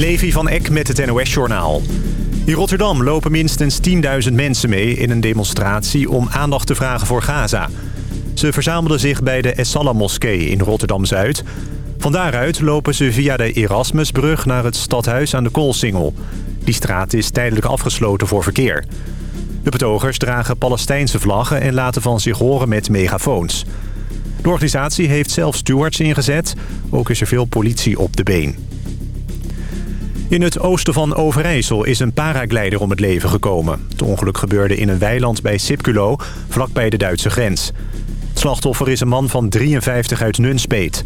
Levi van Eck met het NOS-journaal. In Rotterdam lopen minstens 10.000 mensen mee in een demonstratie om aandacht te vragen voor Gaza. Ze verzamelden zich bij de Essala-moskee in Rotterdam-Zuid. Van daaruit lopen ze via de Erasmusbrug naar het stadhuis aan de Koolsingel. Die straat is tijdelijk afgesloten voor verkeer. De betogers dragen Palestijnse vlaggen en laten van zich horen met megafoons. De organisatie heeft zelf stewards ingezet. Ook is er veel politie op de been. In het oosten van Overijssel is een paraglider om het leven gekomen. Het ongeluk gebeurde in een weiland bij Sipculo, vlakbij de Duitse grens. Het slachtoffer is een man van 53 uit Nunspeet.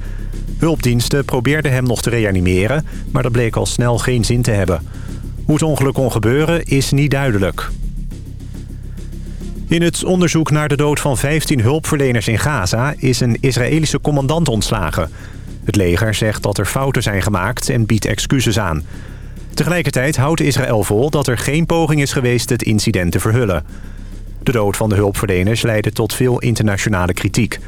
Hulpdiensten probeerden hem nog te reanimeren, maar dat bleek al snel geen zin te hebben. Hoe het ongeluk kon gebeuren is niet duidelijk. In het onderzoek naar de dood van 15 hulpverleners in Gaza... is een Israëlische commandant ontslagen. Het leger zegt dat er fouten zijn gemaakt en biedt excuses aan. Tegelijkertijd houdt Israël vol dat er geen poging is geweest het incident te verhullen. De dood van de hulpverleners leidde tot veel internationale kritiek.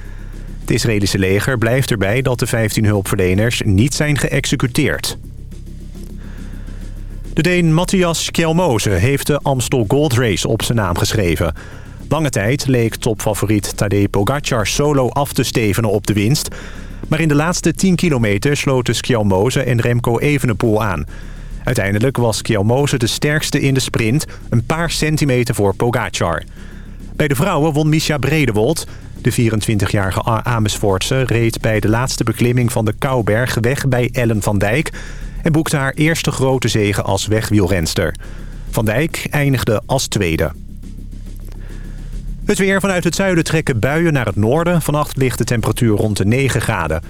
Het Israëlische leger blijft erbij dat de 15 hulpverleners niet zijn geëxecuteerd. De Deen Matthias Kjelmoze heeft de Amstel Gold Race op zijn naam geschreven. Lange tijd leek topfavoriet Tadej Pogacar solo af te stevenen op de winst. Maar in de laatste 10 kilometer sloten Skjelmoze en Remco Evenepoel aan. Uiteindelijk was Kjelmoze de sterkste in de sprint, een paar centimeter voor Pogacar. Bij de vrouwen won Misha Bredewold. De 24-jarige Amersfoortse reed bij de laatste beklimming van de Kouberg weg bij Ellen van Dijk... en boekte haar eerste grote zege als wegwielrenster. Van Dijk eindigde als tweede. Het weer vanuit het zuiden trekken buien naar het noorden. Vannacht ligt de temperatuur rond de 9 graden.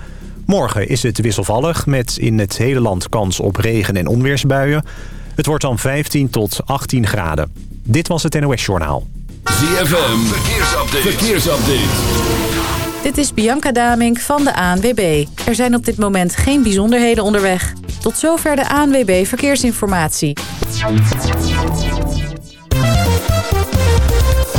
Morgen is het wisselvallig met in het hele land kans op regen- en onweersbuien. Het wordt dan 15 tot 18 graden. Dit was het NOS Journaal. ZFM, verkeersupdate. verkeersupdate. Dit is Bianca Damink van de ANWB. Er zijn op dit moment geen bijzonderheden onderweg. Tot zover de ANWB Verkeersinformatie.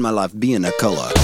in my life being a color.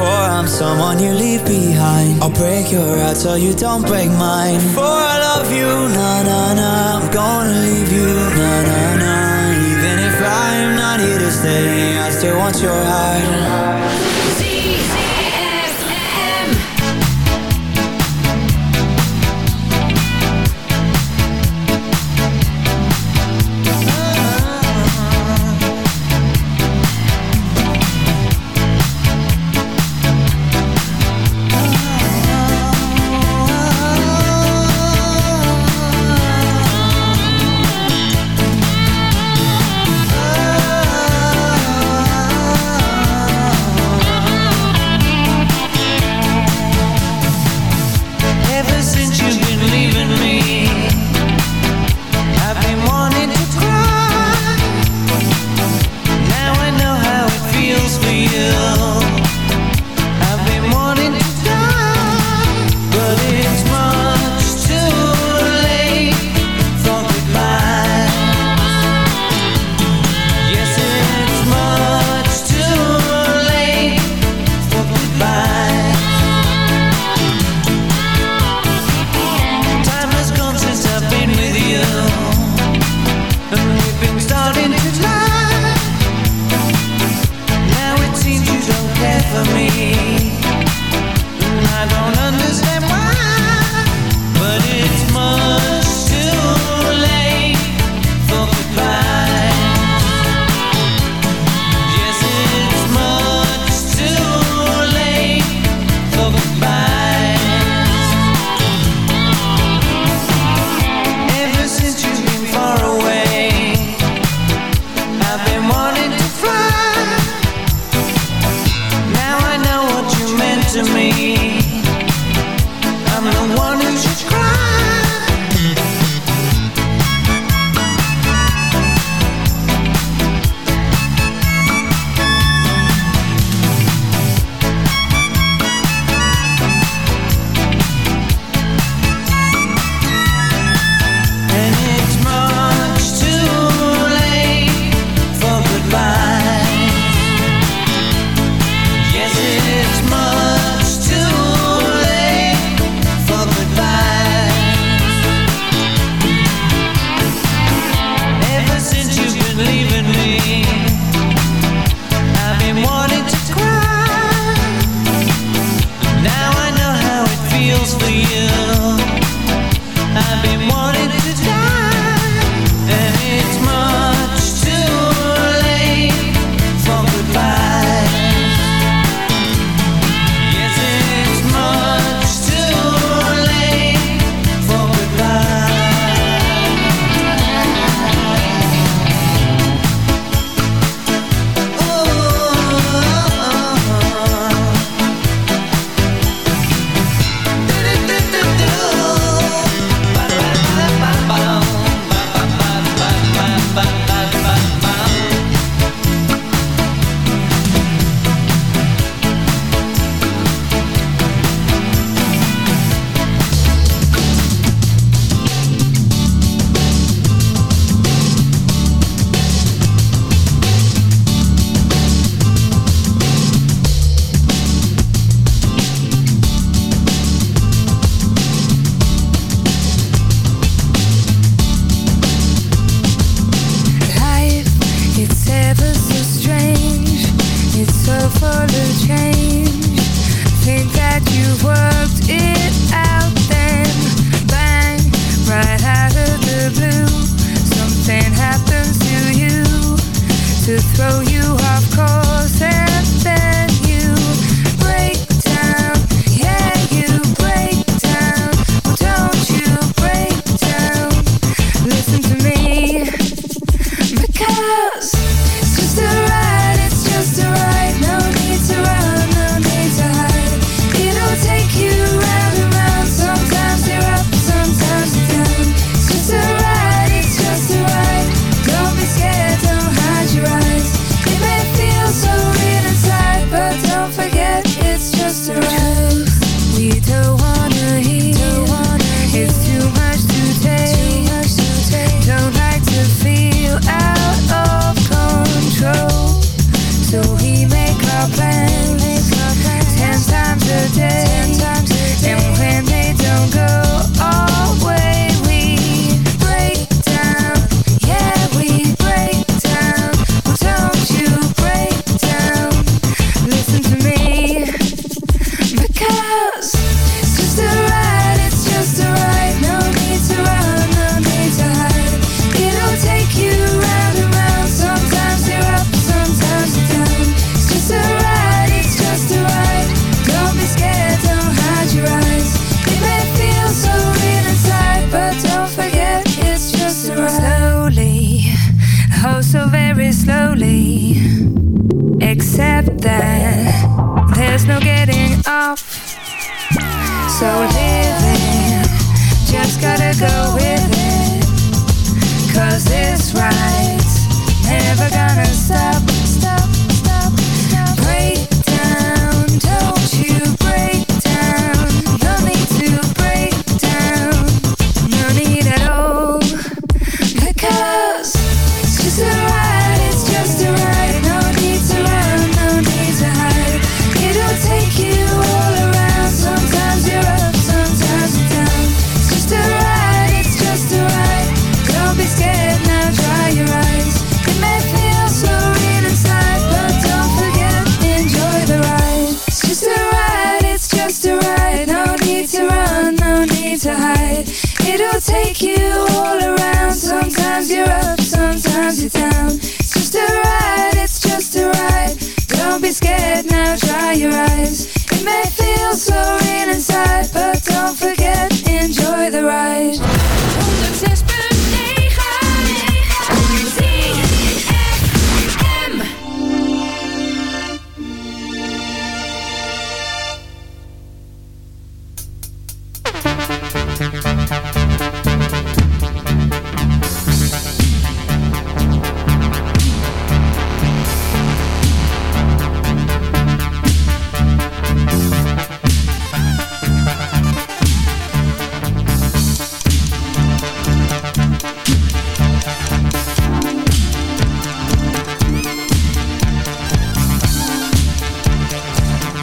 Before I'm someone you leave behind I'll break your heart so you don't break mine. Before I love you, na na na I'm gonna leave you, na na na Even if I'm not here to stay I still want your heart. that there's no getting off. So living, just gotta go with it. Cause this ride's never gonna stop. Sometimes you're up, sometimes you're down. It's just a ride, it's just a ride. Don't be scared now, dry your eyes. It may feel so real inside, but don't forget,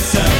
Yourself.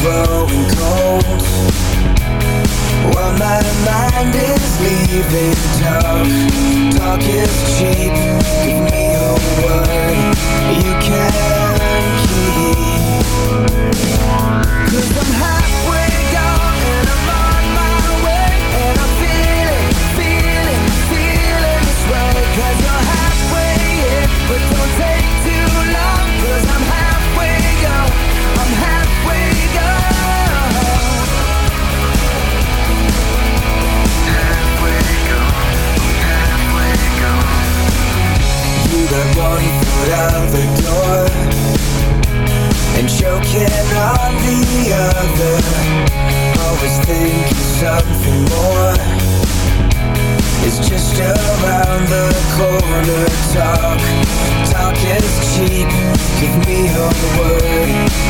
growing cold. While my mind is leaving talk, talk is cheap. Give me a word you can keep. Cause I'm halfway gone and I'm on my way And I'm feeling, feeling, feeling this way Cause you're halfway in, but don't take one foot out the door and choking on the other. Always thinking something more is just around the corner. Talk, talk is cheap. Give me a word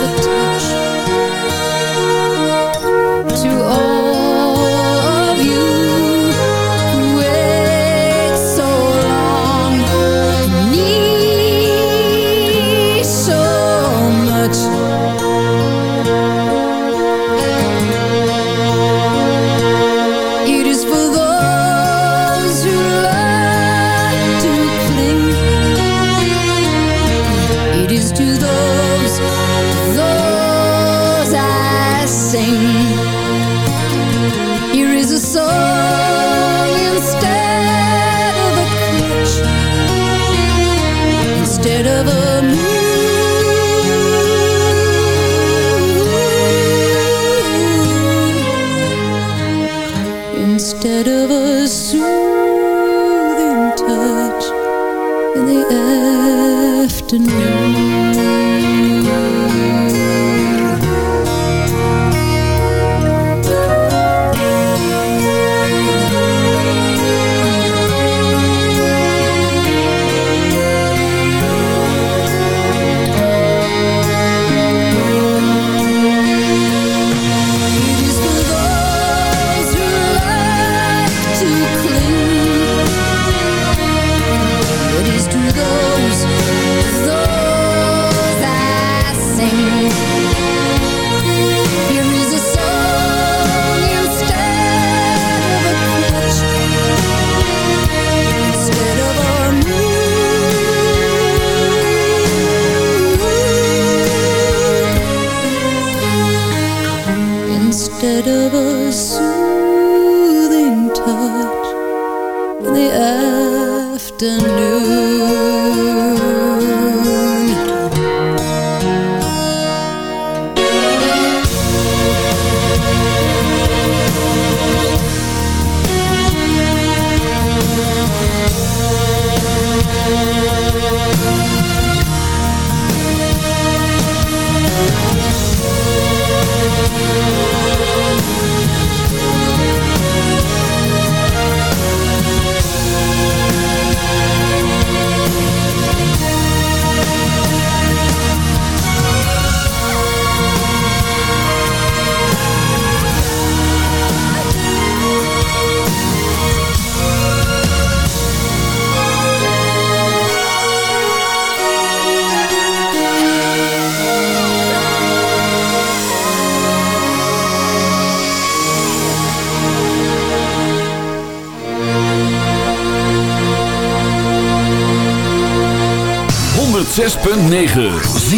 .9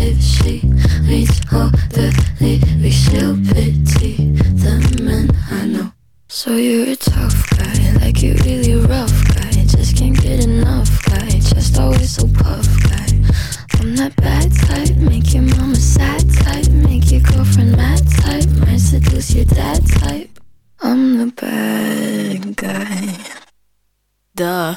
if she reads all the lyrics. She'll pity the men I know. So you're a tough guy, like you're really rough guy. Just can't get enough guy, just always so puff guy. I'm that bad type, make your mama sad type, make your girlfriend mad type, might seduce your dad type. I'm the bad guy. Duh.